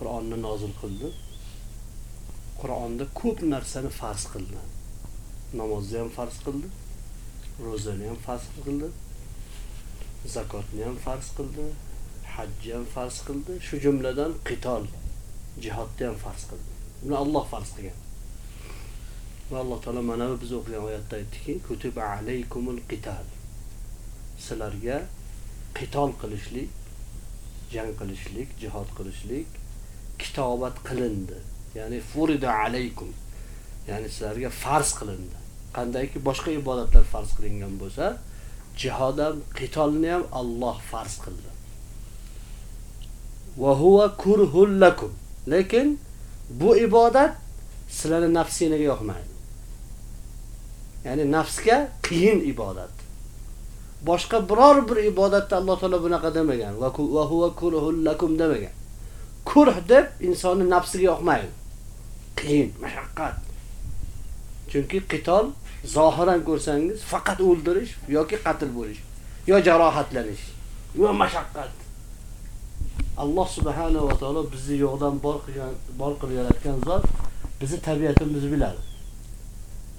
Qur'onni nozil qildi. Qur'onda ko'p narsani farz qildi. Namozni ham farz qildi, ro'zani ham farz qildi, zakotni ham farz qildi, hajni ham farz qildi, shu jumladan qitol, jihodni ham farz qildi. Buni Alloh farz qilgan. Va Alloh taolo mana biz o'qigan oyatda aytdiki, kutiba alaykumul qital. Sizlarga qitol qilishlik, jang qilishlik, jihod qilishlik kitobat qilindi. Ya'ni furida alaykum. Ya'ni sizlarga farz qilindi. Qandayki boshqa ibodatlar farz qilingan bo'lsa, jihod ham, qitolni ham Alloh farz qildi. Va huwa kurhul lakum. Lekin bu ibodat sizlarning nafsingizga yoqmaydi. Ya'ni nafsga qiyin ibodat. Boshqa biror bir ibodatda Alloh taolo bunaqa demagan. Va huwa kurhul lakum demagan. Kurh deb insonni nafsiga yoqmaydi. Qiyin, mashaqqat. Chunki qitol zohiran ko'rsangiz faqat o'ldirish yoki qatl bo'lish, yo jarohatlanish, yo mashaqqat. Alloh subhanahu va taolo bizni yo'qdan bor qilgan, bor qilib yaratgan zot bizni tabiatimizni biladi.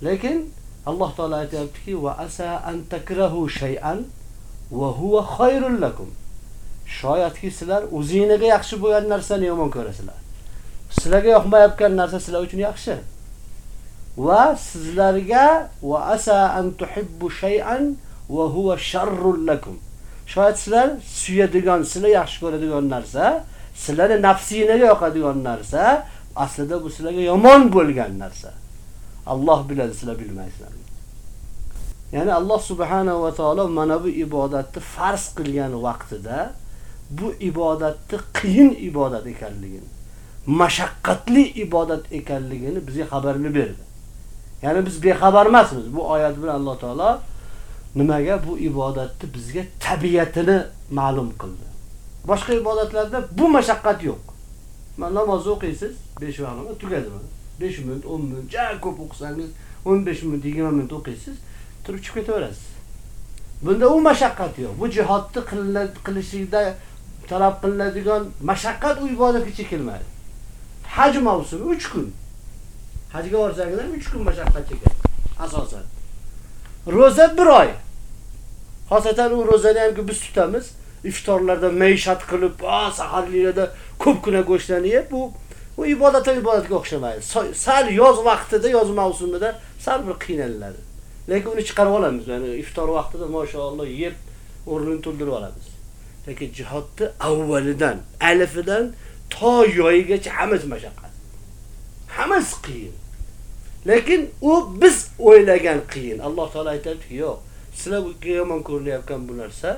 Lekin Alloh taolo aytayaptiki: "Va asa an takrahu shay'an va huwa khayrun lakum." Shoyatki sizlar o'zingizga yaxshi bo'lgan narsani yomon ko'rasizlar. Sizlarga yoqmayotgan narsa sizlar uchun yaxshi. Va sizlarga va asa an tuhibbu shay'an va huwa sharrul lakum. Shoyat sizlar suyadigan, sizlar yaxshi ko'radigan narsa, sizlarga nafsingizga yoqadigan narsa, aslida bu sizlarga yomon bo'lgan narsa. Alloh biladi, sizlar bilmaysizlar. Ya'ni Alloh subhanahu va taolo mana bu ibodatni farz qilgan vaqtida bu ibodatni qiyin ibodat ekanligini, mashaqqatli ibodat ekanligini bizga xabarini berdi. Ya'ni biz bexabar emasmiz. Bu oyat bilan Alloh taolo nimaga bu ibodatni bizga tabiatini ma'lum qildi. Boshqa ibodatlarda bu mashaqqat yo'q. Mana namoz o'qiysiz, 5 vaqtda tugadimi? 5 minut, 10 minut, ja ko'p o'qisangiz 15 minut, 20 minut o'qiysiz, turib chiqib ketaverasiz. Bunda u mashaqqat yo'q. Bu jihodni qilishlikda talab qilinadigan mashaqqat u ibodatga chekilmadi. Haj mavsumi 3 kun. Hajga borsangizlar 3 kun mashaqqat chekadi asosan. Roza 1 oy. Xosatan u ro'zani hamki biz tutamiz. Iftorlarda maishat qilib, saharliklarda ko'pgina go'shtlarni yeb, bu u ibodat ibodatga o'xshamaydi. Sal yoz vaqtida, yoz mavsumida sal bir qiynaladi. Lekin uni chiqarib olamiz. Ya'ni iftor vaqtida mashalloh yeb o'rnini to'ldirib olamiz. Lekin jihodni avvalidan, alifidan to yoyigacha hammasi mashaqqat. Hammasi qiyin. Lekin u biz o'ylagan qiyin. Alloh taolo aytadiki, yo'q, sizlar yomon ko'rinayotgan bu narsa,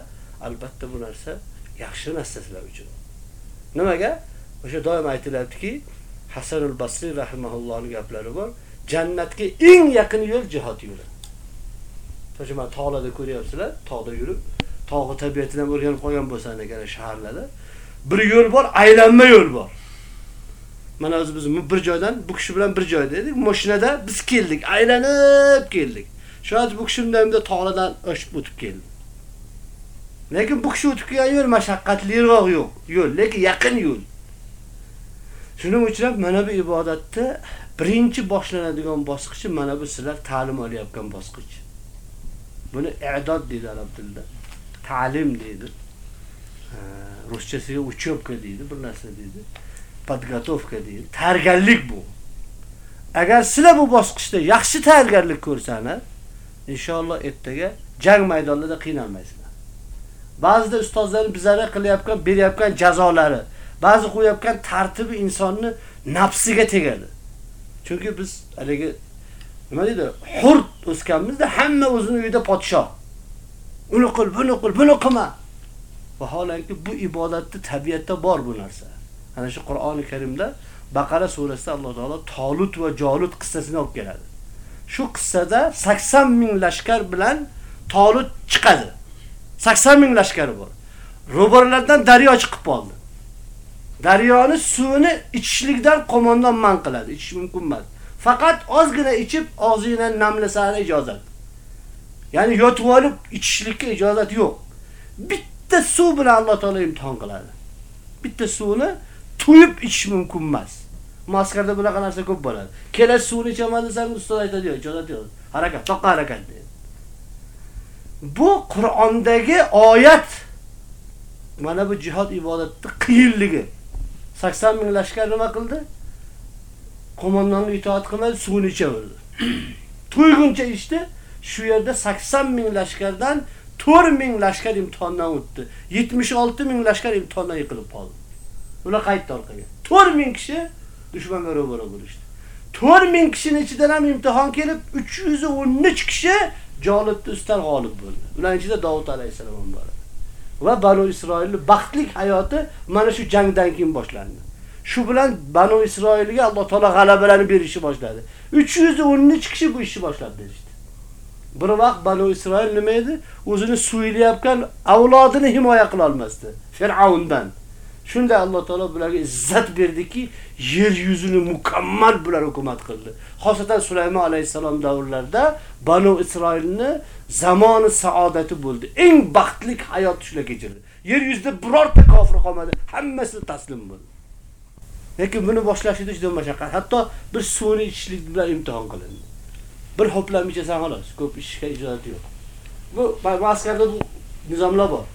albatta bu narsa yaxshi narsa sizlar uchun. Nimaga? O'sha doim aytiladiki, Hasanul Basri rahimahullohning gaplari bor. Jannatga eng yaqin yo'l jihod yo'li. To'shima tog'larda ko'ryapsizlar, tog'da yurib, tog'i tabiatini ham o'rganib qolgan bo'lsan agar shaharlarda bir yo'l bor, aylanma yo'l bor. Mana o'zi biz bir joydan bu kishi bilan bir joyda edik, mashinada biz keldik, aylanib keldik. Shoyat bu kishi bundan tog'lardan oshib o'tib keldi. Lekin bu kishi o'tib kelgan yo'l mashaqqatliroq yo'q, yo'l, lekin yaqin yo'l. Shuning uchun ham mana bu ibodatda birinchi boshlanadigan bosqichi mana bu sizlar ta'lim olayotgan bosqich. Buni i'dod deydi arab tilida. Ta'lim deydi. Ruschasiga uchyobka deydi, bir narsa deydi. Podgotovka deydi. Tayyorgarlik bu. agar sizlar bu bosqichda yaxshi tayyorgarlik ko'rsangiz inshaalloh ertaga jang maydonlarida qiynalmaysizlar. Ba'zida ustozlarning bizlarga qilayotgan beryapgan jazolari, ba'zi qo'yayotgan tartibi insonni nafsiga tegadi. Chunki biz haligi nima deydi? hurt o'sganmizda hamma o'zini uyida podshoh. Uni qil, buni qil, buni qilma. Vaholanki bu ibodatni tabiatda bor bu narsa. Ana shu Qur'oni Karimda Baqara surasida Alloh taolo Tolut va Jolut qissasini olib keladi. Shu qissada 80 ming lashkar bilan Tolut chiqadi. 80 ming lashkari bor. Ro'barlardan daryo chiqib qoldi. Daryoni suvini ichishlikdan qo'mondan man qiladi. Ichish mumkin emas. Faqat ozgina ichib, og'zingni namlasani ijozat. Ya'ni yotib olib ichishlikka ijozat yo'q. Bitta suv bilan Alloh taolo imtihon qiladi. Bitta suvni to'yib ichish mumkin emas. Maskarda bunaqa narsa ko'p bo'ladi. Kelar suvni ichaman desam, ustoz aytadi, ijozat yo'q. Harakat, toqqa harakat deydi. Bu Qur'ondagi oyat. Mana bu jihad ibodatning qiyinligi. 80 ming lashkar nima qildi? Qo'mondonga itoat qilmadi, suvni ichaverdi. To'yguncha ichdi. Shu yerda 80 ming lashkardan 4 ming lashkar imtihondan o'tdi. 76 ming lashkar imtihondan yiqilib qoldi. Ular qaytdi orqaga. 4 ming kishi dushmanga ro'baro bo'lishdi. 4 ming kishining ichidan ham imtihon kelib 313 kishi Jolibni ustidan g'olib bo'ldi. Ularning ichida Davud alayhisalom ham bor. Va Banu Isroilning baxtli hayoti mana shu jangdan keyin boshlandi. Shu bilan Banu Isroilga Alloh taolo g'alabalarni berishni boshladi. 313 kishi bu ishni boshladi dedi. Bir vaqt Banu Isroil nima edi? O'zini suylayotgan avlodini himoya qila olmasdi. Fir'avndan. Shunda Alloh taolo ularga izzat berdiki, yer yuzini mukammal bular hukumat qildi. Xosatan Sulaymon alayhisalom davrlarida Banu Isroilni zamoni saodati bo'ldi. Eng baxtli hayot shular kechirdi. Yer yuzida birorta kofir qolmadi, hammasi taslim bo'ldi. Lekin buni boshlashida juda mashaqqat. Hatto bir suvni ichishlik bilan imtihon qilindi. Bir ichasan xolos, ko'p ichishga ijozat yo'q. Bu maskarda bu nizomlar bor.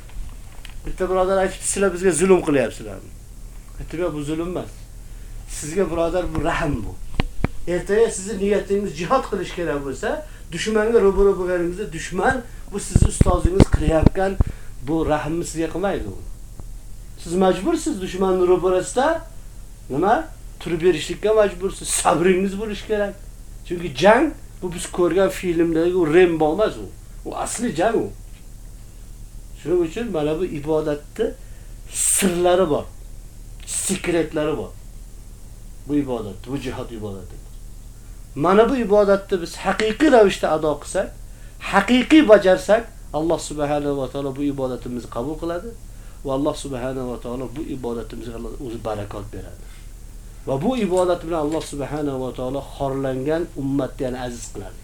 Bitta birodar aytibdi, sizlar bizga zulm qilyapsizlar. Bu zulm emas. Sizga birodar bu rahm bu. Ertaga sizni niyatingiz jihad qilish kerak bo'lsa, dushmanga ro'baro bo'lganingizda dushman bu sizni ustozingiz qilayotgan bu rahmni sizga qilmaydi u. Siz majbursiz dushmanni ro'barasida nima? Turib berishlikka majbursiz. Sabringiz bo'lish kerak. Chunki jang bu biz ko'rgan filmdagi u Rembo emas u. U asli jang u. Shuning uchun mana bu ibodatni sirlari bor. Sekretlari bor. Bu ibodat, bu jihad ibodati. Mana bu ibodatni biz haqiqiy ravishda ado qilsak, haqiqiy bajarsak, Alloh subhanahu va taolo bu ibodatimizni qabul qiladi va Alloh subhanahu va taolo bu ibodatimizga o'zi barakot beradi. Va bu ibodat bilan Alloh subhanahu va taolo xorlangan ummatni yana aziz qiladi.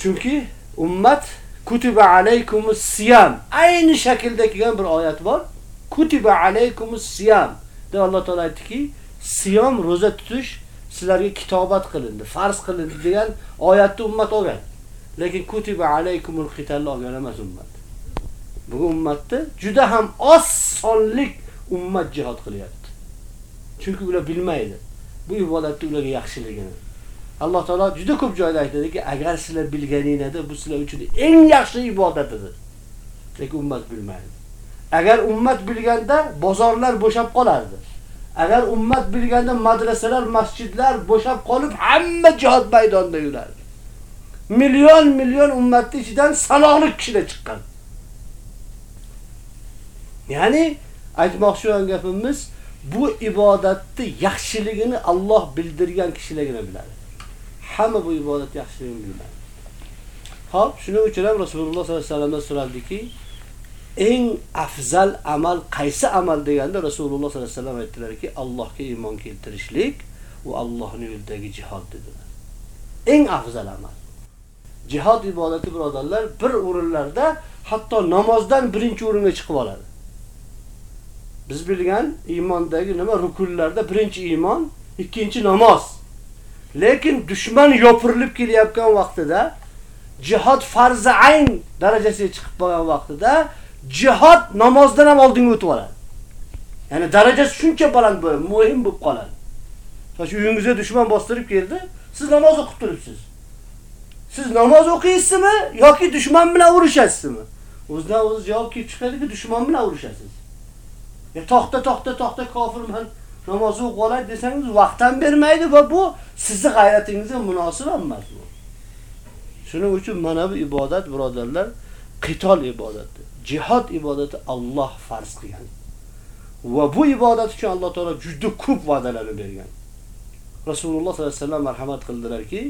Chunki ummat kutiba alaykumus siyam ayni shaklda kelgan bir oyat bor. Kutiba alaykumus siyam. De Alloh taolo aytdiki, siyom roza tutish sizlarga kitobat qilindi, farz qilindi degan oyatni ummat olgan. Lekin kutiba alaykumul qital olgan emas ummat. Bu ummatda juda ham oz sonlik ummat jihad qilyapti. Chunki ular bilmaydi. Bu ibodatni ularga yaxshiligini. Alloh taolo juda ko'p joyda aytadiki, agar sizlar bilganingizda bu sizlar uchun eng yaxshi ibodatidir. Lekin ummat bilmaydi. Agar ummat bilganda bozorlar bo'shab qolardi. Agar ummat bilganda madrasalar, masjidlar bo'shab qolib, hamma jihad maydonida yurardi. Million million ummatning ichidan sanoqli kishilar chiqqan. Ya'ni aytmoqchi bo'lgan gapimiz bu ibodatni yaxshiligini Alloh bildirgan kishilargina biladi. Hamma bu ibodat yaxshiligini biladi. Xo'p, shuning uchun ham Rasululloh sollallohu alayhi vasallamdan so'raldiki, eng afzal amal qaysi amal deganda Rasululloh sollallohu alayhi vasallam aytdilarki, Allohga iymon keltirishlik va Allohning yo'lidagi jihad dedilar. Eng afzal amal. Jihad ibodati birodarlar bir o'rinlarda hatto namozdan birinchi o'ringa chiqib oladi. Biz bilgan iymondagi nima rukunlarda birinchi iymon, ikkinchi namoz. Lekin dushman yopirilib kelayotgan vaqtida jihad farzi ayn darajasiga chiqib qolgan vaqtida jihad namozdan ham oldinga o'tib oladi. Ya'ni darajasi shuncha baland bo'ladi, muhim bo'lib qoladi. Shu uyingizga dushman bostirib keldi, siz namoz o'qib turibsiz. Siz namoz o'qiysizmi yoki dushman bilan urishasizmi? O'zidan o'zi javob kelib chiqadiki, dushman bilan urishasiz. Ya to'xta, to'xta, to'xta kofirman. Namoz o'qib olay desangiz vaqtdan bermaydi va bu sizni g'ayratingizga munosib emas bu. Shuning uchun mana bu ibodat birodarlar qitol ibodati, jihad ibodati Alloh farz qilgan. Va bu ibodat uchun Alloh taolo juda ko'p va'dalarni bergan. Rasululloh sollallohu alayhi vasallam marhamat qildilarki,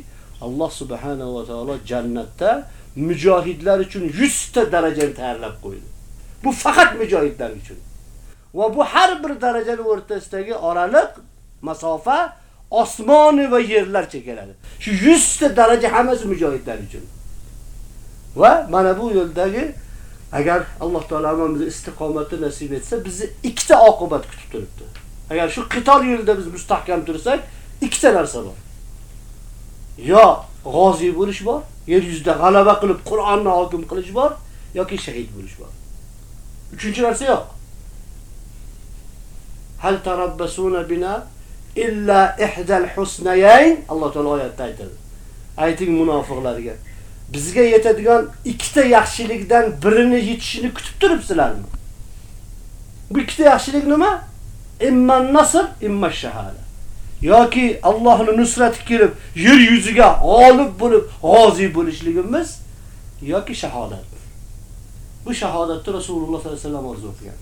Alloh subhanahu va taolo jannatda mujohidlar uchun 100 ta darajani tayyorlab qo'ydi. Bu faqat mujohidlar uchun. Va bu har bir darajani o'rtasidagi oraliq masofa osmon va yerlar chekaradi. Shu 100 ta daraja hammasi mujohidlar uchun. Va mana bu yo'ldagi agar Alloh taolo hammamizga istiqomatni nasib etsa, bizni ikkita oqibat kutib turibdi. Agar shu qitol yo'lida biz mustahkam tursak, ikkita narsa bor. Yo g'ozi bo'lish bor, yer yuzida g'alaba qilib Qur'onni hokim qilish bor yoki shahid bo'lish bor. Uchinchi narsa yo'q. Hal tarabbasuna bina illa ihdal husnayayn Alloh taolo oyatda aytadi. Ayting munofiqlarga. Bizga yetadigan ikkita yaxshilikdan birini yetishini kutib turibsizlarmi? Bu ikkita yaxshilik nima? Imman nasr, imma shahada. yoki Allohning nusrati kelib yer yuziga g'olib bo'lib g'ozi bo'lishligimiz yoki shahodat. Bu shahodatni Rasululloh sollallohu alayhi vasallam orzu qilgan.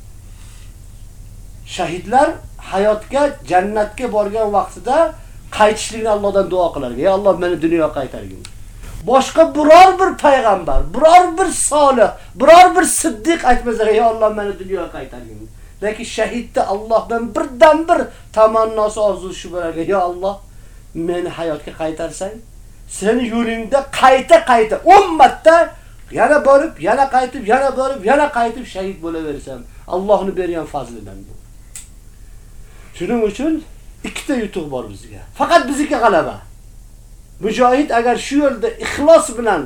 Shahidlar hayotga, jannatga borgan vaqtida qaytishlikni Allohdan duo qilar. Ey Alloh meni dunyoga qaytargin. Boshqa biror bir payg'ambar, biror bir solih, biror bir siddiq aytmasa, ey Alloh meni dunyoga qaytargin. Lekin shahidda Allohdan birdan bir tamannosi orzusi bo'larkan. ey Alloh, meni hayotga qaytarsang, seni yo'lingda qayta-qayta ummatda yana borib, yana qaytib, yana borib, yana qaytib shahid bo'laversam, Allohning bergan fazlidan bu. Shuning uchun ikkita yutuq bor bizga. Faqat bizga g'alaba. Mujohid agar shu yo'lda ixlos bilan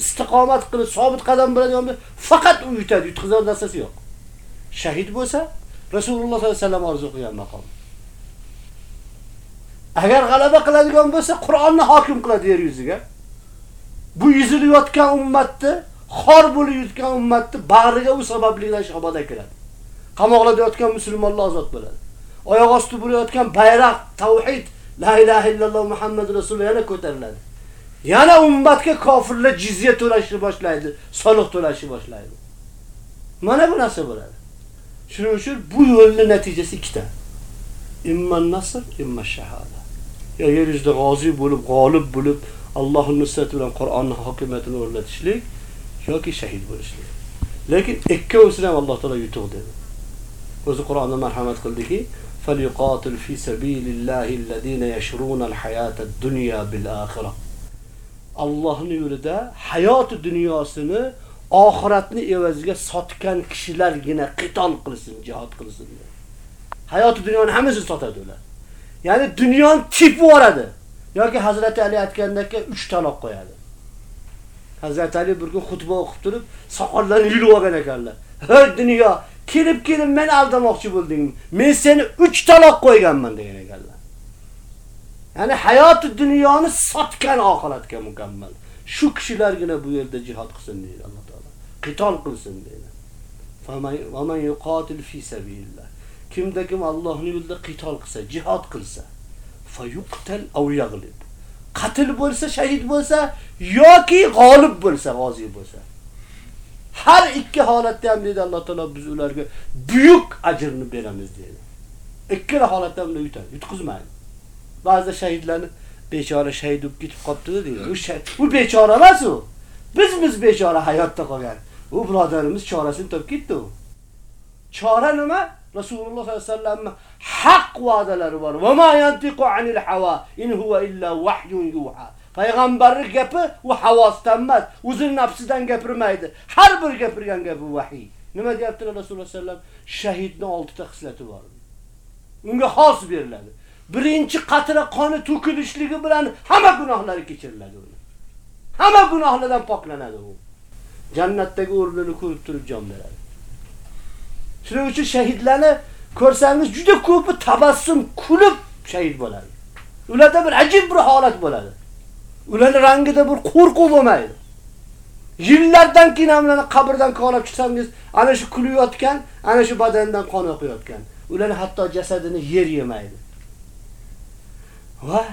istiqomat qilib, sobit qadam bo'ladigan bo'lsa, faqat u yutadi, yutqizar narsasi yo'q. Shahid bo'lsa, Rasululloh sollallohu alayhi vasallam orzu qilgan maqom. Agar g'alaba qiladigan bo'lsa, Qur'onni hokim qiladi yer yuziga. Bu yuzilayotgan ummatni, xor bo'lib yutgan ummatni bag'riga u sabablidan shahodat keladi. Qamoqlarda yotgan musulmonlar ozod bo'ladi. Oyoq osti bo'layotgan bayroq, tavhid, la ilaha illalloh Muhammad rasululloh yana ko'tariladi. Yana ummatga kofirlar jizya to'lashni boshlaydi, soliq to'lashni boshlaydi. Mana bu narsa bo'ladi. Shuning uchun bu yo'lning natijasi ikkita. Imman nasr, imma shahada. Ya yer yuzida g'ozi bo'lib, g'olib bo'lib, Allohning nusrati bilan Qur'onning hokimiyatini o'rnatishlik yoki shahid bo'lishlik. Lekin ikkovsini ham Alloh taolo yutuq dedi. O'zi Qur'onda marhamat qildiki, فَلْيُقَاتِلْ فِي سَبِيلِ اللَّهِ الَّذِينَ يَشْرُونَ الْحَيَاةَ الدُّنْيَا بِالْآخِرَةِ Allohning yo'lida hayot dunyosini oxiratni evaziga sotgan kishilargina qitol qilsin, jihad qilsin. Hayot dunyoni hammasini sotadi ular. Ya'ni dunyoni tip yoradi. yoki Hazrati Ali aytgandek 3 taloq qo'yadi. Hazrati Ali bir kun xutba o'qib turib, soqollarini yulib olgan ekanlar. "Hey dunyo, kelib kelib meni aldamoqchi bo'ldingmi? Men seni 3 taloq qo'yganman" degan ekanlar. Ya'ni hayot dunyoni sotgan oxiratga mukammal. Shu kishilargina bu yerda jihad qilsin deydi Alloh taolo. Qitol qilsin deydi. Va man yuqatil fi sabilillah. Kimda kim Allohning yo'lida qitol qilsa, jihad qilsa, fayuqtal aw yaghlib. Qatl bo'lsa, shahid bo'lsa yoki g'olib bo'lsa, g'ozi bo'lsa. Har ikki holatda ham dedi Alloh taolo biz ularga buyuk ajrni beramiz dedi. Ikkala holatda ham yutadi, yutqizmaydi. Ba'zi shahidlarni bechora shahid bo'lib ketib qopti deydi. U u bechora emas u. Biz biz bechora hayotda qolgan. U birodarimiz chorasini topib ketdi u. Chora nima? Rasululloh sollallohu alayhi vasallam haq va'dalari bor. Va ma yantiqu anil hawa in huwa illa wahyun yuha. Payg'ambarning gapi u havosdan emas, o'zining nafsidan gapirmaydi. Har bir gapirgan gapi vahiy. Nima deyapti Rasululloh sollallohu alayhi vasallam? Shahidning 6 ta xislati bor. Unga xos beriladi. Birinchi qatra qoni to'kilishligi bilan hamma gunohlari kechiriladi uni. Hamma gunohlardan poklanadi u. Jannatdagi o'rnini ko'rib turib jon beradi. Shuning uchun shahidlarni ko'rsangiz juda ko'pi tabassum kulib shahid bo'ladi. Ularda bir ajib bir holat bo'ladi. Ularning rangida bir qo'rquv bo'lmaydi. Yillardan keyin hamlarni qabrdan kovlab chiqsangiz, ana shu kulayotgan, ana shu badandan qon oqayotgan. Ularni hatto jasadini yer yemaydi. Va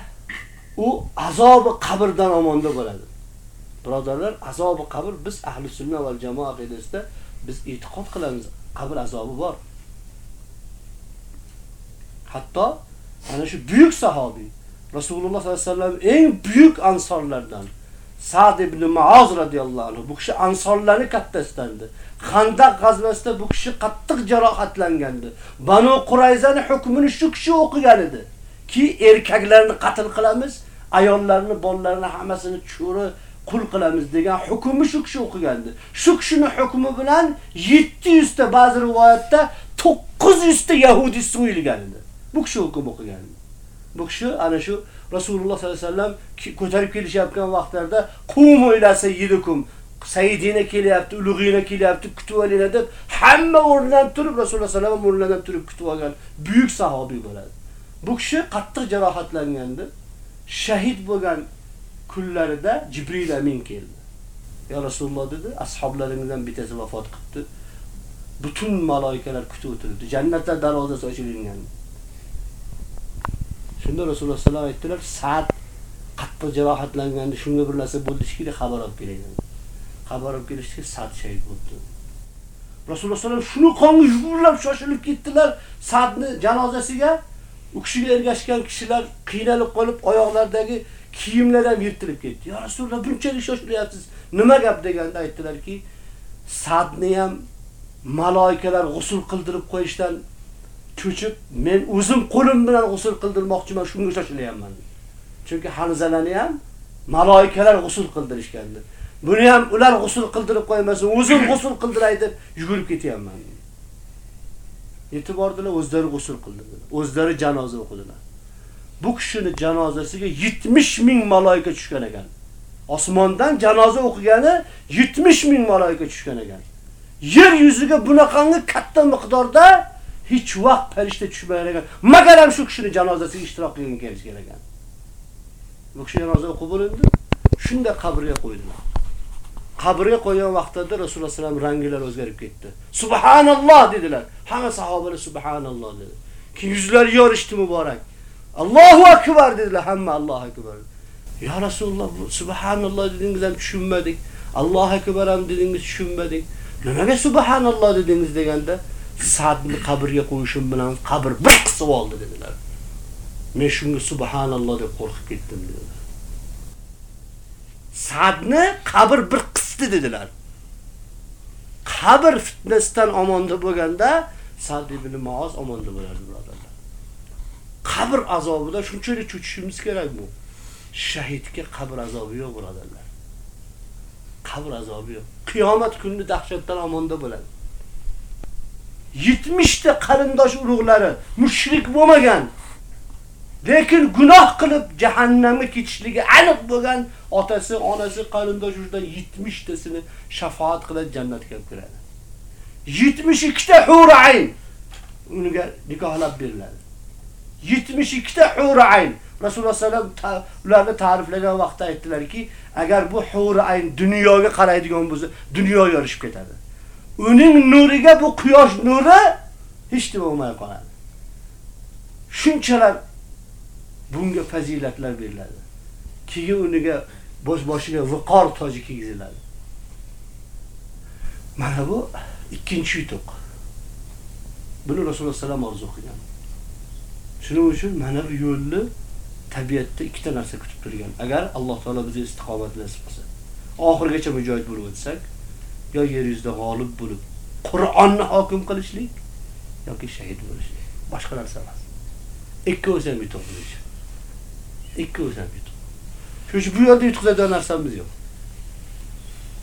u azobi qabrdan omonda bo'ladi. Birodarlar, azobi qabr biz ahli sunna va jamoa aqidasida biz e'tiqod qilamiz, qabr azobi bor. Hatto ana shu buyuk sahobiy Resulullah sallallahu aleyhi alayhi sellem eng buyuk ansorlardan Sa'd ibn Muaz radhiyallohu anhu bu kishi ansorlarning kattasidandir. Xandaq g'azvasida bu kishi qattiq jarohatlangandi. Banu Qurayzani hukmini shu kishi o'qigan edi. Ki erkaklarni qatl qilamiz, ayollarni, bolalarini hammasini cho'ri qul qilamiz degan hukmni shu kishi o'qigandi. Shu kishining hukmi bilan 700 ta ba'zi rivoyatda 900 ta yahudi so'yilgan edi. Bu kishi hukm o'qigandi. Bu kishi ana shu Rasululloh sollallohu alayhi vasallam ko'tarib kelishayotgan vaqtlarda qum o'ylasa yidukum Sayyidina kelyapti, ulug'ina kelyapti, kutib olinglar deb hamma o'rnidan turib Rasululloh sollallohu alayhi vasallam o'rnidan turib kutib olgan buyuk sahobiy bo'ladi. Bu kishi qattiq jarohatlangandi. Shahid bo'lgan kunlarida Jibril amin keldi. Ya Rasululloh dedi, ashoblaringizdan bittasi vafot qildi. Butun malaikalar kutib o'tiribdi. Jannatlar darvozasi ochilgandi. Shunda Rasululloh sallallohu alayhi aytdilar, "Sa'd qattiq jarohatlanganda shunga bir narsa bo'ldi shekilli xabar olib keling." Xabar olib kelishdiki, Sa'd shahid bo'ldi. Rasululloh sallallohu alayhi shuni qonga yugurlab shoshilib ketdilar Sa'dni janozasiga. U kishiga ergashgan kishilar qiynalib qolib, oyoqlaridagi kiyimlar ham yirtilib ketdi. "Ya Rasululloh, bunchalik shoshilyapsiz. Nima gap?" deganda aytdilarki, Sa'dni ham maloikalar g'usul qildirib qo'yishdan cho'chib, men o'zim qo'lim bilan g'usul qildirmoqchiman, shunga shoshilyapman. Chunki Hamzalani ham malaikalar g'usul qildirishgandi. Buni ham ular g'usul qildirib qo'ymasin, o'zim g'usul qildiray deb yugurib ketyapman. E'tibor bordilar, o'zlari g'usul qildirdilar. O'zlari janoza o'qidilar. Bu kishini janozasiga 70 ming malaika tushgan ekan. Osmondan janoza o'qigani 70 ming malaika tushgan ekan. Yer yuziga bunaqangi katta miqdorda hech vaqt farishta tushmagan ekan. Magar ham shu kishini janozasiga ishtirok qilgan kelish ekan. Bu kishi janoza o'qib bo'lindi. Shunda qabrga qo'ydilar. Qabrga qo'ygan vaqtida Rasululloh sallam rangilar o'zgarib ketdi. Subhanalloh dedilar. Hamma sahobalar subhanalloh dedi. Keyin yuzlari yorishdi muborak. Allohu akbar dedilar hamma Allohu akbar. Ya Rasululloh subhanalloh dedingiz ham tushunmadik. Allohu akbar ham dedingiz tushunmadik. Nimaga subhanalloh dedingiz deganda Sa'dni qabrga qo'yishim bilan qabr bir qisib oldi dedilar. Men shunga subhanalloh deb qo'rqib ketdim dedilar. Sa'dni qabr bir qisdi dedilar. Qabr fitnasidan omonda bo'lganda Sa'd ibn Muoz omonda bo'lardi birodarlar. Qabr azobida shunchalik cho'chishimiz kerak bu. Shahidga qabr azobi yo'q birodarlar. Qabr azobi yo'q. Qiyomat kunida dahshatdan omonda bo'ladi. 70 ta qarindosh urug'lari mushrik bo'lmagan, lekin gunoh qilib jahannamga ketishligi aniq bo'lgan otasi, onasi, qarindosh urug'dan 70 tasini shafaat qilib jannatga olib kiradi. 72 ta hur ayn unga nikohlab beriladi. 72 ta hur ayn Rasululloh sallam ularni ta'riflagan vaqtda aytdilarki, agar bu hur ayn dunyoga qaraydigan bo'lsa, dunyo yorishib ketadi. Uning nuriga bu quyosh nuri hech nima bo'lmay qoladi. Shunchalar bunga fazilatlar beriladi. Keyin uniga bosh boshiga viqor toji kiygiziladi. Mana bu ikkinchi yutuq. Buni Rasululloh sallam orzu qilgan. Shuning uchun mana bu yo'lni tabiatda ikkita narsa kutib turgan. Agar Alloh taolo bizni istiqomat qilsa, oxirgacha mujohid bo'lib o'tsak, yo yer yuzida g'olib bo'lib Qur'onni hokim qilishlik yoki shahid bo'lishlik. Boshqa narsa emas. Ikkovsi ham yutuq bo'lishi. Ikkovsi ham yutuq. Shuning bu yo'lda yutqizadigan narsamiz yo'q.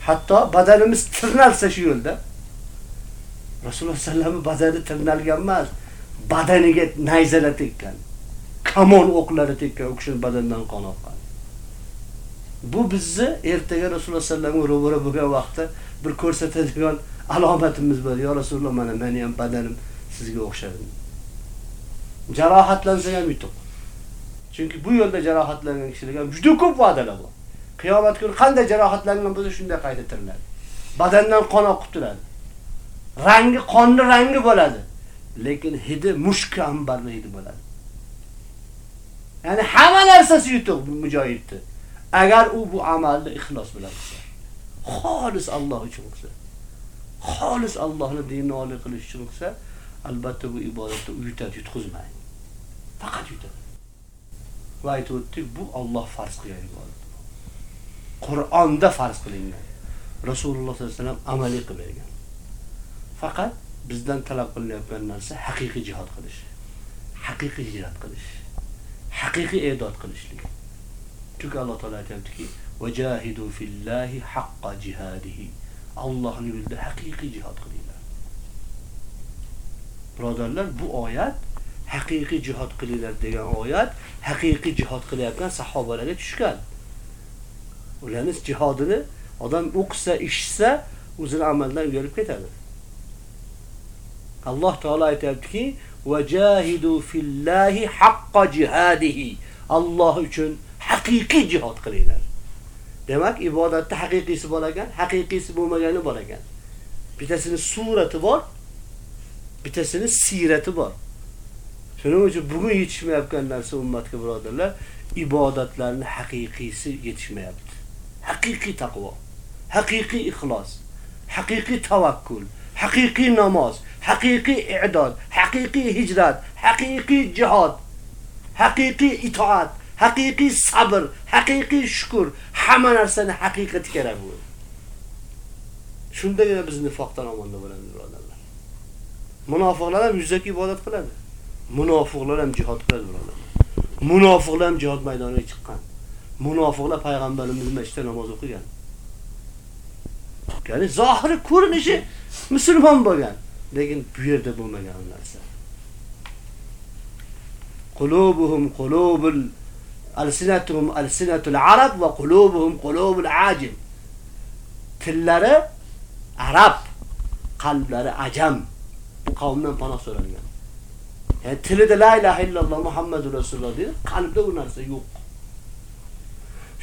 Hatto badanimiz tirnalsa shu yo'lda Rasululloh sallallohu badani tirnalgan emas, badaniga nayzalar tekkan. Kamon o'qlari tekkan, u kishining badanidan qon oqqan. Bu bizni ertaga Rasululloh sallallohu ro'bara bo'lgan vaqtda bir ko'rsatadigan alomatimiz bor. Ya Rasululloh, mana meni ham badanim sizga o'xshadi. Jarohatlansa ham yutuq. Chunki bu yo'lda jarohatlangan kishilarga ham juda ko'p va'dalar bor. Qiyomat kuni qanday jarohatlangan bo'lsa shunday qayta tiriladi. Badandan qon oqib turadi. Rangi qonni rangi bo'ladi. Lekin hidi mushk ambarli hidi bo'ladi. Ya'ni hamma narsasi yutuq bu mujohidni. Agar u bu amalni ixlos bilan qilsa, xolis Alloh uchun qilsa, xolis Allohning dinini oliy qilish uchun qilsa, albatta bu ibodatni uyutadi, yutqizmaydi. Faqat yutadi. Va aytib o'tdik, bu Alloh farz qilgan ibodat. Qur'onda farz qilingan. Rasululloh sollallohu alayhi vasallam amaliy qilib bergan. Faqat bizdan talab qilinayotgan narsa haqiqiy jihad qilish. Haqiqiy hijrat qilish. Haqiqiy e'dod qilishlik. Chunki Alloh taolo aytayaptiki: "Vajahidu fillahi haqqa jihadihi." Allohning yo'lida haqiqiy jihad qilinglar. Birodarlar, bu oyat haqiqiy jihad qilinglar degan oyat haqiqiy jihad qilayotgan sahobalarga tushgan. Ularning jihodini odam o'qisa, eshitsa, o'zini amaldan uyalib ketadi. Alloh taolo aytayaptiki: "Vajahidu fillahi haqqa jihadihi." Alloh uchun haqiqiy jihad qilinglar. Demak, ibodatda haqiqiysi bor ekan, haqiqiysi bo'lmagani bor ekan. Bittasini surati bor, bittasini sirati bor. Shuning uchun bugun yetishmayotgan narsa ummatga birodarlar, ibodatlarning haqiqiysi yetishmayapti. Haqiqiy taqvo, haqiqiy ixlos, haqiqiy tavakkul, haqiqiy namoz, haqiqiy i'dod, haqiqiy hijrat, haqiqiy jihad, haqiqiy itoat, haqiqiy sabr, haqiqiy shukr, hamma narsani haqiqat kerak bu. Shundagina biz nifoqdan omonda bo'lamiz, birodarlar. Munofiqlar ham yuzaki ibodat qiladi. Munofiqlar ham jihad qiladi, birodarlar. Munofiqlar ham jihad maydoniga chiqqan. Munofiqlar payg'ambarimiz masjidda namoz o'qigan. Ya'ni zohiri ko'rinishi musulmon bo'lgan, lekin bu yerda bo'lmagan narsa. Qulubuhum qulubul alsinatuhum alsinatul arab va qulubuhum qulubul ajim. Tillari arab, qalblari ajam. Bu qavmdan panoh so'ralgan. Yani tilida la ilaha illalloh Muhammadur Rasululloh deydi, qalbda u narsa yo'q.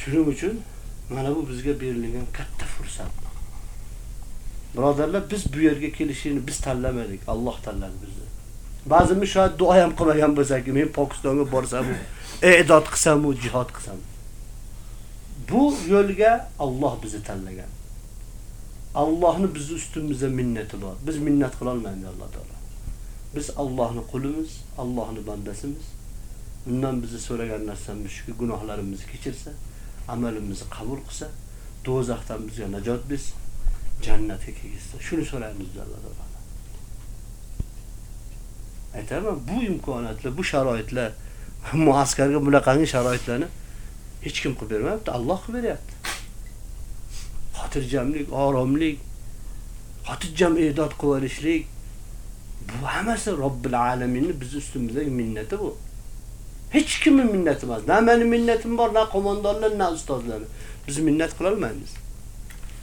Shuning uchun mana bu bizga berilgan katta fursat. Birodarlar, biz bu yerga kelishini biz tanlamadik, Alloh tanladi bizni. Ba'zimiz shoyat duo ham qilmagan bo'lsak, men Pokistonga borsam, e'dod qilsam, jihad qilsam. Bu yo'lga Alloh bizni tanlagan. Allohni bizni ustimizda minnati bor. Biz minnat qila olmaymiz Alloh taolo. Biz Allohning qulimiz, Allohning bandasimiz. Undan bizni so'ragan narsamiz shuki, gunohlarimizni kechirsa, amalimizni qabul qilsa, do'zaxdan bizga najot bersin, jannatga kirgizsa. Shuni so'raymiz Alloh taolo. Aytaman, bu imkoniyatlar, bu sharoitlar muaskarga bunaqangi sharoitlarni hech kim qilib bermayapti, Alloh qilib beryapti. Xotirjamlik, oromlik, xotirjam e'dod qilib olishlik bu hammasi Robbil alaminning biz ustimizga minnati bu. Hech kimni minnati emas. Na meni minnatim bor, na qo'mondonlar, na ustozlar. Biz minnat qila olmaymiz.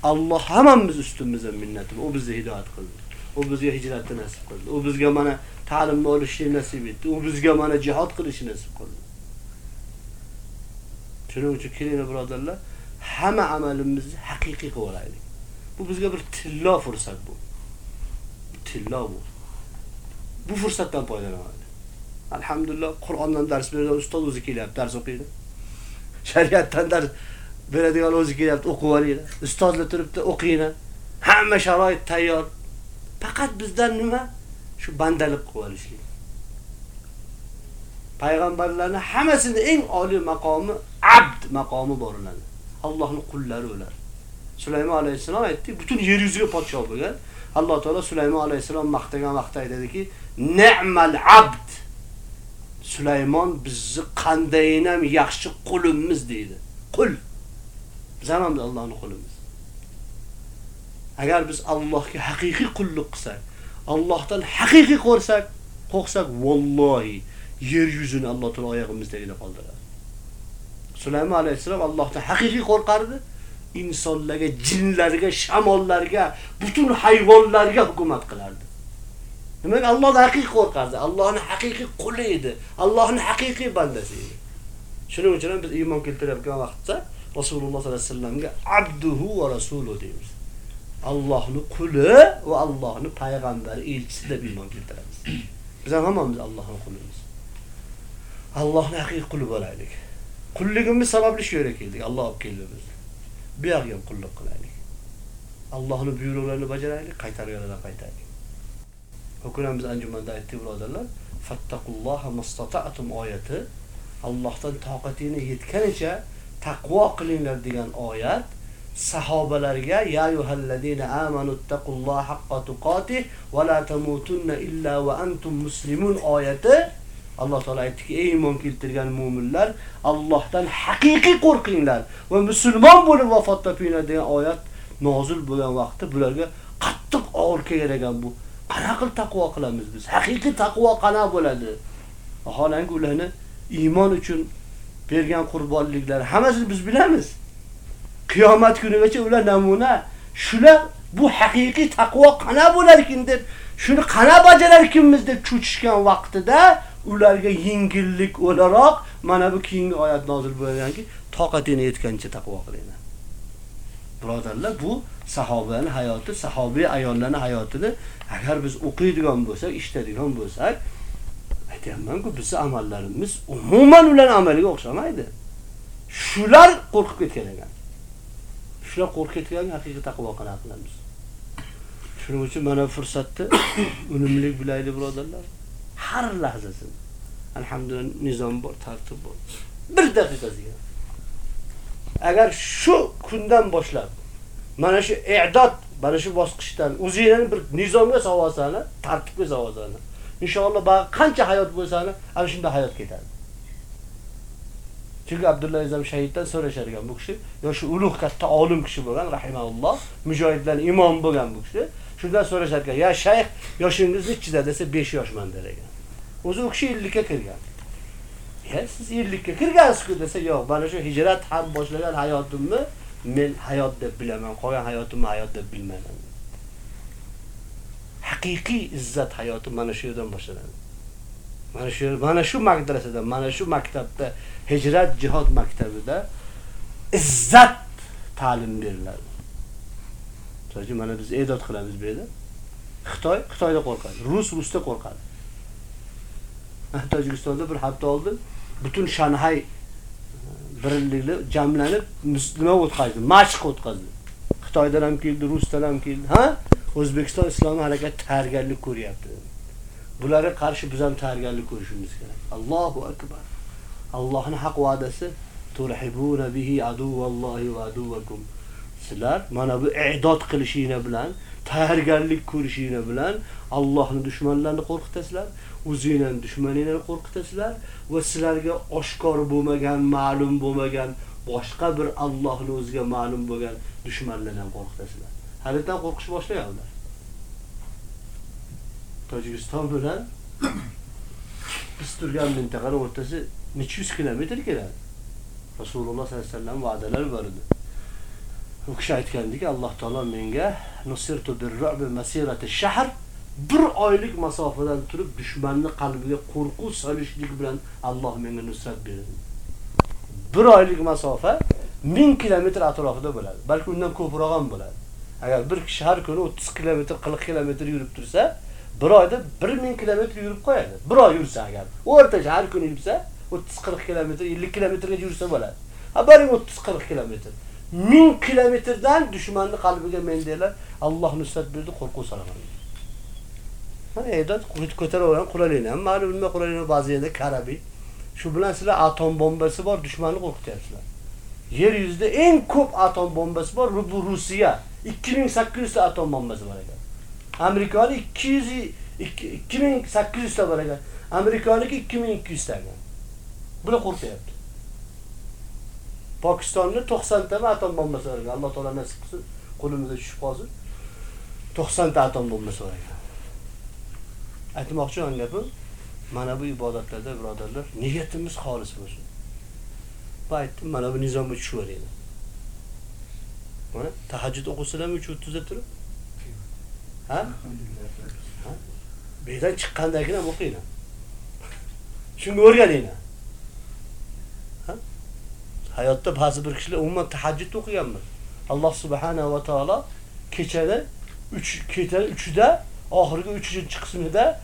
Alloh hammamiz ustimizga minnati. U bizni hidoyat qildi. U bizga hijratni nasib qildi. U bizga mana ta'limni olishni nasib etdi. U bizga mana jihad qilishni nasib qildi. Shuning uchun kelinglar birodarlar, hamma amalimizni haqiqiy qilib olaylik. Bu bizga bir tillo fursat bu. Tillo bu. Bu fursatdan foydalanadi. Alhamdulillah Qur'ondan dars beradigan ustoz o'zi kelyapti, dars o'qiydi. Shariatdan dars beradigan o'zi kelyapti, o'qib olinglar. Ustozlar turibdi, o'qinglar. Hamma sharoit tayyor. Faqat bizdan nima? Shu bandalik qilib olishlik. Payg'ambarlarning hammasini eng oliy maqomi abd maqomi boriladi. Allohning qullari ular. Sulaymon alayhisalom aytdi, butun yer yuziga podshoh bo'lgan. Alloh taolo Sulaymon alayhisalom maqtagan vaqtda aytadiki, "Ni'mal abd." Sulaymon bizni qandayinam yaxshi qulimiz deydi. Qul. Biz ham Allohning qulimiz. Agar biz Allohga haqiqiy qulluq qilsak, Allohdan haqiqiy qo'rsak, qo'rqsak, vallohi yer yuzini Alloh taolo oyog'imizda tagida qoldiradi. Sulaymon alayhisalom Allohdan haqiqiy qo'rqardi. insonlarga, jinlarga, shamollarga, butun hayvonlarga hukumat qilardi. Demak, Allohdan haqiqiy qo'rqardi. Allohning haqiqiy quli edi. Allohning haqiqiy bandasi edi. Shuning uchun biz iymon keltirayotgan vaqtda Rasululloh sollallohu alayhi vasallamga abduhu va rasuluhu deymiz. Allohning quli va Allohning payg'ambari, elchisi deb iymon keltiramiz. Biz anlamamız Allah'ın Allohning qulimiz. Allohning haqiqiy quli bo'laylik. Qulligimiz sababli shu yerga Allah'a Alloh Bir keldi kulluk Bu yerga buyruğlarını qullik qilaylik. Allohning buyruqlarini bajaraylik, qaytarganlardan qaytaylik. Hukunamiz anjumanda aytdik birodarlar, fattaqulloha mastata'tum oyati Allohdan toqatingni yetganicha taqvo qilinglar degan oyat sahobalarga ya ayyuhallazina amanu taqulloha haqqa tuqatih va la tamutunna illa va antum muslimun oyati Alloh taolo aytdiki, ey iymon keltirgan mu'minlar, Allohdan haqiqiy qo'rqinglar va musulmon bo'lib vafot topinglar degan oyat nozil bo'lgan vaqtda bularga qattiq og'ir kelgan bu. Qanaqa qilib taqvo qilamiz biz? Haqiqiy taqvo qana bo'ladi? Vaholanki ularni iymon uchun bergan qurbonliklar hammasini biz bilamiz. Qiyomat kunigacha ular namuna. Shular bu haqiqiy taqvo qana bo'lar ekan deb, shuni qana bajarar ekanmiz deb cho'chishgan vaqtida ularga yengillik o'laroq mana bu keyingi oyat nozil bo'lganki, toqatini yetgancha taqvo qilinglar. Birodarlar, bu sahobalarning hayoti, sahobiy ayollarning hayotini agar biz o'qiydigan bo'lsak, ishtadigan bo'lsak, aytayapman-ku, bizning amallarimiz umuman ularning amaliga o'xshamaydi. Shular qo'rqib ketgan ekan. Shular qo'rqib ketgan haqiqiy taqvo qilamiz. Shuning uchun mana fursatni unumli bilaylik birodarlar. Har lahzasini. Alhamdulillah nizom bor, tartib bor. Bir daqiqasiga. Agar shu kundan boshlab mana shu i'dod, mana shu bosqichdan o'zinglarni bir nizomga solsanglar, tartibga solsanglar, inshaalloh qancha hayot bo'lsa ana shunda hayot ketadi. Chunki Abdulla Izam shahiddan so'rashar ekan bu kishi, yoshi ulug' katta olim kishi bo'lgan, rahimahulloh, mujohidlar imom bo'lgan bu kishi. Shundan so'rashar ekan, "Ya shayx, yoshingiz nechida?" desa 5 yoshman der ekan. O'zi u kishi 50 ga kirgan. Ya siz 50 ga kirgansiz-ku desa, "Yo'q, mana shu hijrat ham boshlagan hayotimni men hayot deb bilaman, qolgan hayotimni hayot deb bilmayman." Haqiqiy izzat hayoti mana shu yerdan boshlanadi. Mana shu mana shu madrasada, mana shu maktabda, hijrat jihod maktabida izzat ta'lim beriladi. Chunki mana biz e'dod qilamiz bu yerda. Xitoy Xitoyda qo'rqadi, Rus Rusda qo'rqadi. Tojikistonda bir hafta oldin butun Shanxay e, birlikli jamlanib nima o'tkazdi, mashq o'tkazdi. Xitoydan ham keldi, Rusdan ham keldi. Ha? O'zbekiston islomiy harakat tayyorgarlik ko'ryapti. Bularga qarshi biz ham tayyorgarlik ko'rishimiz kerak. Allohu akbar. Allohning haq va'dasi turhibuna bihi aduvallohi va aduvakum. Sizlar mana bu i'dod qilishinglar bilan, tayyorgarlik ko'rishinglar bilan Allohning dushmanlarini qo'rqitasizlar, o'zingizning dushmaninglarni qo'rqitasizlar va sizlarga oshkor bo'lmagan, ma'lum bo'lmagan boshqa bir Allohning o'ziga ma'lum bo'lgan dushmanlarni ham qo'rqitasizlar. Halidan qo'rqish boshlaganlar. Tacikistan bilen biz turgan mintaqaning o'rtasi necha yuz kilometr keladi. Rasululloh sallallohu alayhi vasallam va'dalari bor edi. U kishi aytgandiki, Alloh taolo menga nusirtu birru'bi masirati shahr bir oylik masofadan turib dushmanni qalbiga qo'rquv solishlik bilan Alloh menga nusrat berdi. Bir oylik masofa 1000 kilometr atrofida bo'ladi. Balki undan ko'proq ham bo'ladi. Agar bir kishi har kuni 30 kilometr, 40 kilometr yurib tursa, bir oyda 1000 kilometr yurib qo'yadi. Bir oy yursa agar, o'rtacha har kuni yursa, 30-40 kilometr, 50 kilometrga yursa bo'ladi. Ha, bering 30-40 kilometr. 1000 kilometrdan dushmanni qalbiga men deylar, Alloh nusrat berdi, qo'rquv solaman. Mana e'dod ko'taravergan qurolini ham ma'lum nima qurolini ba'zi yerda karabiy. Shu bilan sizlar atom bombasi bor, dushmanni qo'rqityapsizlar. Yer yuzida eng ko'p atom bombasi bor, bu Rossiya. 2800 ta atom bombasi bor ekan. Amerikani 200 2800 ta bor ekan. Amerikaniki 2200 ta ekan. Bular qo'rqyapti. Pokistonni 90 ta atom bombasi bor ekan. Alloh taolo nasib qilsin, qo'limizga tushib qolsin. 90 ta atom bombasi bor ekan. Aytmoqchi bo'lgan gapim, mana bu ibodatlarda birodarlar, niyatimiz xolis bo'lsin. Bu aytdim, mana bu nizomga tushaveraylik. Mana tahajjud o'qisalarmi 3:30 da turib? Ha? Ha? Chiqqandagina o'qinglar. Shunga o'rganinglar. Ha? Hayotda ba'zi bir kishilar umuman tahajjud o'qiganmi? Alloh subhanahu va taolo kechada 3 kecha 3da oxirgi 3 qismida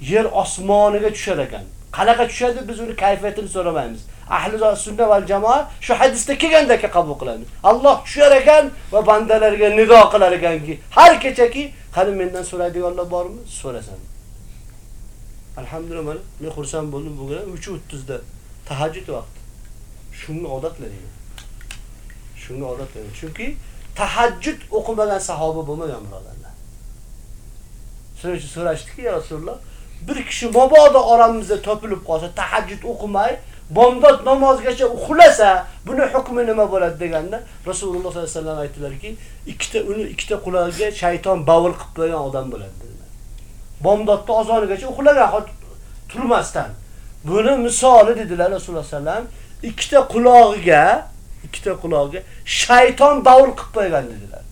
yer osmoniga tushar ekan. Qanaqa tushadi biz uni kayfiyatini so'ramaymiz. Ahli sunna va jamoa shu hadisda kelgandek qabul qilamiz. Alloh tushar ekan va bandalarga nido qilar ekanki, har kechaki qani mendan so'raydiganlar bormi? So'rasan. Alhamdulillah mana men xursand bo'ldim bugun 3:30 da tahajjud vaqti. Shunga odatlaning. Shunga odatlaning. Chunki tahajjud o'qimagan sahoba bo'lmagan birodarlar. So'rashdiki, ya Rasululloh, bir kishi mabodo oramizda topilib qolsa, tahajjud o'qimay, bomdod namozgacha uxlasa, buni hukmi nima bo'ladi deganda Rasululloh sollallohu alayhi vasallam aytdilarki, ikkita uni ikkita qulog'iga shayton bavul qilib qo'ygan odam bo'ladi dedilar. Bomdodda ozonigacha uxlagan turmasdan. Buni misoli dedilar Rasululloh sallam, ikkita quloqiga ikkita quloqiga shayton bavul qilib qo'ygan dedilar.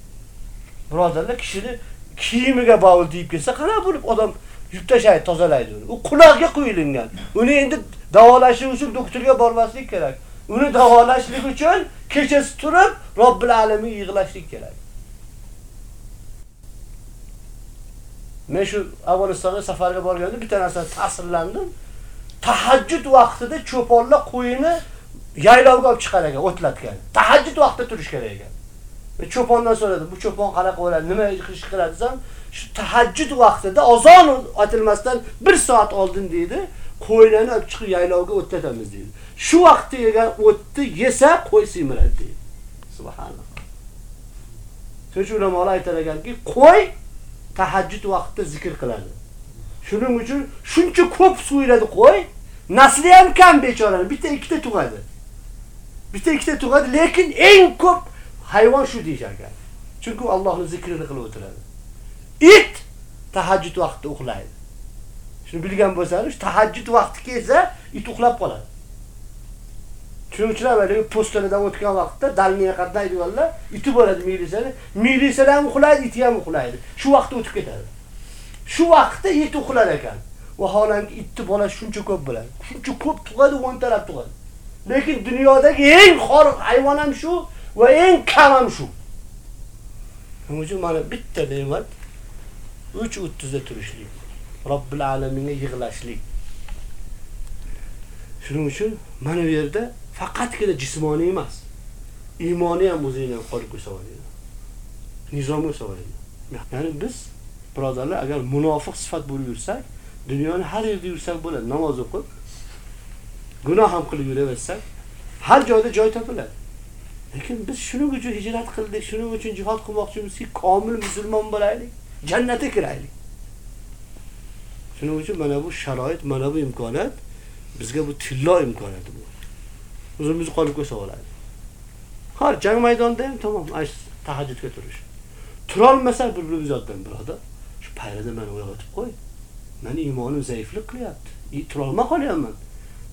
Birodarlar, kishini kiyimiga bavul deyib kelsa, qana bo'lib odam yub tashlaydi, tozalaydi uni. U quloqga qo'yilgan. Uni endi davolashi uchun doktorga bormaslik kerak. Uni davolashlik uchun kechasi turib Robbil alamin yig'lashlik kerak. Men shu Afg'onistonga safarga borganda bitta tanasi ta'sirlandim. Tahajjud vaqtida cho'ponlar qo'yini yaylovga olib chiqar ekan, o'tlatgan. Tahajjud vaqtida turish kerak ekan. Ve cho'pondan so'radim, bu cho'pon qanaqa bo'ladi, nima qilish kerak desam, shu tahajjud vaqtida azon otilmasdan 1 soat oldin deydi, qo'ylarni olib chiqib yaylovga o'tlatamiz deydi. Shu vaqtda yegan o'tni yesa qo'y semiradi deydi. Subhanalloh. Shuning ulamolar aytar ekanki, qo'y tahajjud vaqtida zikr qiladi. Shuning uchun shuncha ko'p suv qo'y, nasli ham kam bechorani, bitta ikkita tug'adi. Bitta ikkita tug'adi, lekin eng ko'p hayvon shu deyisharkan. Chunki Allohning zikrini qilib o'tiradi. It tahajjud vaqtida uxlaydi. Shuni bilgan bo'lsangiz, tahajjud vaqti kelsa, it uxlab qoladi. Tushunchilar uchun avvaliga postlardan o'tgan vaqtda dalniga qatnaydiganlar iti bo'ladi milisani, milisani ham uxlaydi, iti ham uxlaydi. Shu vaqtda o'tib ketadi. Shu vaqtda it uxlar ekan. Vaholanki itni bola shuncha ko'p bo'ladi. Shuncha ko'p tug'adi, o'ntalab tug'adi. Lekin dunyodagi eng xor hayvon ham shu va eng kam ham shu. Shuning uchun mana bitta ne'mat 3:30 da turishlik. Robbil alaminga yig'lashlik. Shuning uchun mana bu yerda faqatgina jismoniy emas, iymoniy ham o'zini ham qolib nizom Nizomga. Ya'ni biz birodarlar agar munofiq sifat bo'lib yursak, dunyoni har yerda yursak bo'ladi, namoz o'qib, gunoh ham qilib yuraversak, har joyda joy topiladi. Lekin biz shuning uchun hijrat qildik, shuning uchun jihad qilmoqchimizki, komil musulmon bo'laylik, جنت کرایی. چنانچه من ابوا شرایط من ابوا امکانات بزگه بو تلا امکانات بو. از اون میذکاری که سوال داری. خار جن میدان دیم، تمام اش تهدید که توش. ترال مثلا بر بلو بیاد برادر. شو پایه دم من ویلات کوی. من ایمانم ضعیف لقیات. ای ترال ما خالی من.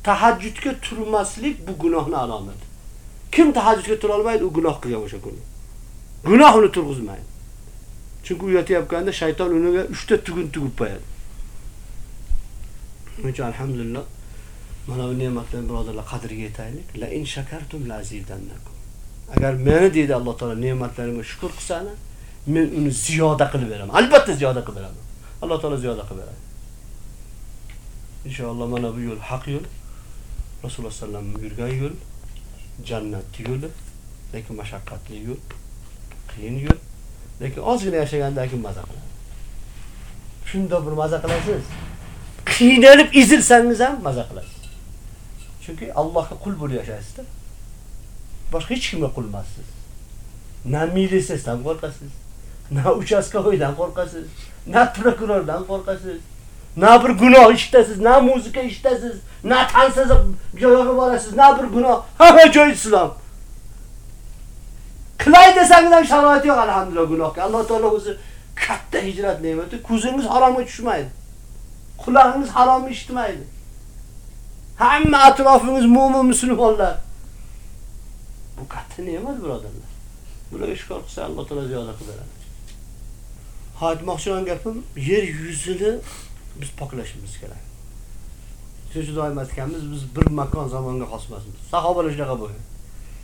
تهدید که تر مسلیک بو گناه نارامد. کیم تهدید که ترال باید او گناه کجا باشه کنی. گناه هنوز ترگز میاد. Chunki u yotayotganda shayton uniga 3 ta tugun tugib qo'yadi. Shuning uchun alhamdulillah mana bu ne'matlarni birodarlar qadriga yetaylik. La in shakartum la azidannakum. Agar meni deydi Alloh taolo ne'matlarimga shukr qilsani, men uni ziyoda qilib beraman. Albatta ziyoda qilib beraman. Alloh taolo ziyoda qilib beradi. Inshaalloh mana bu yo'l haq yo'l. Rasululloh sallallohu alayhi vasallam yurgan yo'l. jannat yo'li, lekin mashaqqatli yo'l, qiyin yo'l, lekin ozgina yashagandan keyin maza qiladi. Shunda bir maza qilasiz. Qiynalib ezilsangiz ham maza qilasiz. Chunki Allohga qul bo'lib yashaysiz-da. Boshqa hech kimga qul emassiz. Na milisiyasidan qo'rqasiz, na uchastkovoydan qo'rqasiz, na prokurordan qo'rqasiz. Na bir gunoh eshitasiz, na muzika eshitasiz, na tansiz joyga borasiz, na bir gunoh. Hamma joy islom. Qilay desangiz ham sharoit yo'q alhamdulillah gunohga. Alloh taolo o'zi katta hijrat ne'mati, ko'zingiz haromga tushmaydi. Qulog'ingiz harom eshitmaydi. Hamma atrofingiz mu'min musulmonlar. Bu katta ne'mat birodarlar. Bular shukr qilsa Alloh taolo ziyoda qiladi. Ha, aytmoqchi bo'lgan gapim yer yuzini biz poklashimiz kerak. Shuning uchun doim aytganmiz, biz bir makon zamonga xos emasmiz. Sahobalar shunaqa bo'lgan.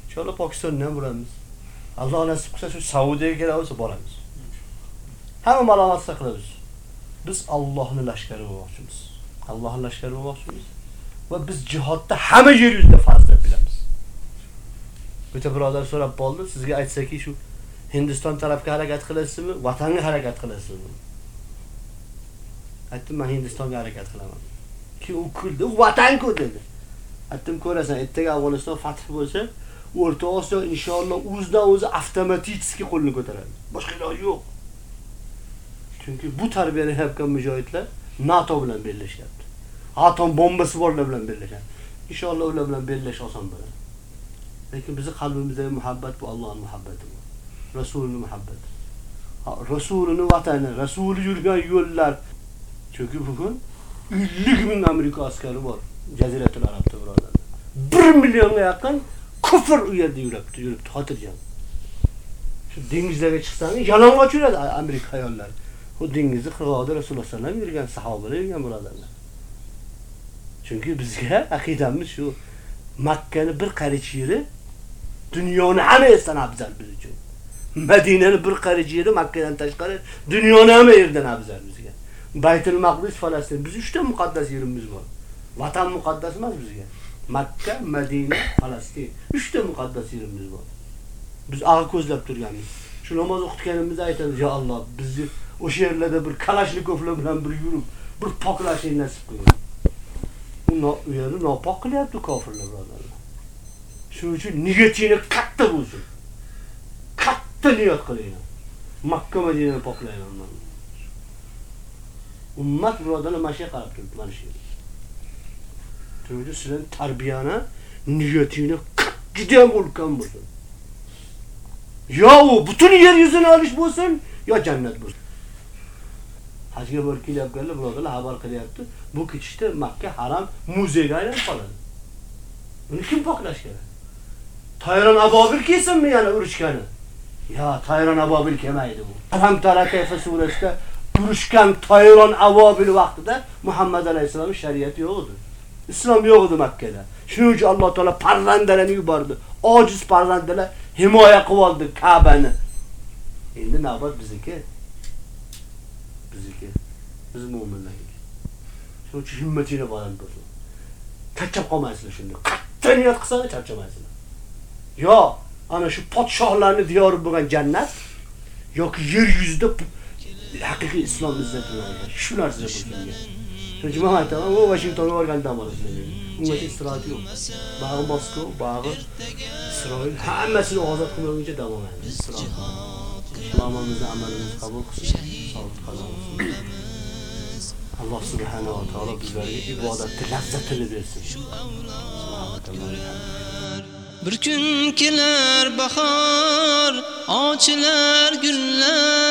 Inshaalloh Pokistondan ham bo'lamiz. Alloh nasib qilsa shu Saudiyaga kelamiz boramiz. Hamma malomatsa qilamiz. Biz Allohning lashkari bo'lmoqchimiz. Allohning lashkari bo'lmoqchimiz. Va biz jihodda hamma yer yuzida farz deb bilamiz. Bitta birodar so'rab qoldi, sizga aytsaki shu Hindiston tarafga harakat qilasizmi, vatanga harakat qilasizmi? Aytdim, men Hindistonga harakat qilaman. Ki u kuldi, vatan-ku dedi. Aytdim, ko'rasan, ertaga Afg'oniston fath bo'lsa, O'rta Osiyo inshaalloh o'zidan o'zi avtomatik qo'lni ko'taradi. Boshqa iloji yo'q. Chunki bu tarbiyani yapgan mujohidlar NATO bilan bellashyapti. Atom bombasi borlar bilan bellashadi. Inshaalloh ular bilan bellash oson bo'ladi. Lekin bizning qalbimizdagi muhabbat bu Allohning muhabbati bu. Rasulining muhabbati. Rasulining vatani, Rasuli yurgan yo'llar. Chunki bugun 50 ming Amerika askari bor Jaziratul Arabda birodarlar. 1 millionga yaqin kufr u yerda yuribdi, yuribdi xotirjam. Shu dengizlarga chiqsangiz yalang'och yuradi Amerika ayollari. Bu dengizni qirg'og'ida Rasululloh sollallohu alayhi vasallam yurgan, sahobalar yurgan birodarlar. Chunki bizga aqidamiz shu Makkani bir qarich yeri dunyoni hammasidan afzal biz uchun. Madinani bir qarich yeri Makkadan tashqari dunyoni hamma yerdan afzal bizga. Baytul Maqdis Falastin biz uchta muqaddas yerimiz bor. Vatan muqaddas emas bizga. Makka, Madina, Falastin. Uchta muqaddas yerimiz bor. Biz og'i ko'zlab turganmiz. Shu namoz o'qitganimizda aytamiz, "Ya Alloh, bizni o'sha yerlarda bir kalashnikovlar bilan bir yurib, bir poklashing nasib qilgin." U yerni nopok qilyapti kofirlar birodarlar. Shuning uchun niyatingiz katta bo'lsin. Katta niyat qiling. Makka, Madinani poklayman. Ummat birodarlar mana shu qarab turibdi, mana shu. Shuning uchun sizlarning tarbiyani, niyatingni juda ham ulkan bo'lsin. Yo u butun yer yuzini olish bo'lsin, yo jannat bo'lsin. Hajga borib kelyapganlar birodarlar xabar qilyapti. Bu ketishda Makka haram muzeyga aylanib qoladi. Uni kim poklash kerak? Tayron abobil kelsinmi yana urushgani? Ya Tayron abobil kelmaydi bu. Alam tara kayfa surasida urushgan Tayron abobil vaqtida Muhammad alayhisolamning shariati yo'q yo'q edi Makkada. Shuning uchun Alloh taolo parrandalarni yubordi. Ojiz parrandalar himoya oldi Ka'bani. Endi navbat bizniki. Bizniki. Biz mu'minlarga. Shuning uchun himmatingni baland bo'lsin. Charchab qolmaysizlar shunda. Qattiq niyat qilsanglar charchamaysizlar. Yo, ana shu podshohlarning diyori bo'lgan jannat yoki yer yuzida haqiqiy islom izzat bilan shu narsa bo'lgan. Shuning uchun men aytaman, u Washingtonga borgandan borasizlar. Unga istirohat yo'q. Bag'i Moskva, bag'i Isroil hammasini ozod qilmaguncha davom etadi. Islomimizni amalimizni qabul qilsin. Sog'lik qazon Alloh subhanahu va taolo bizlarga ibodatni lazzatini bersin. Bir kun kelar bahor, ochilar gullar,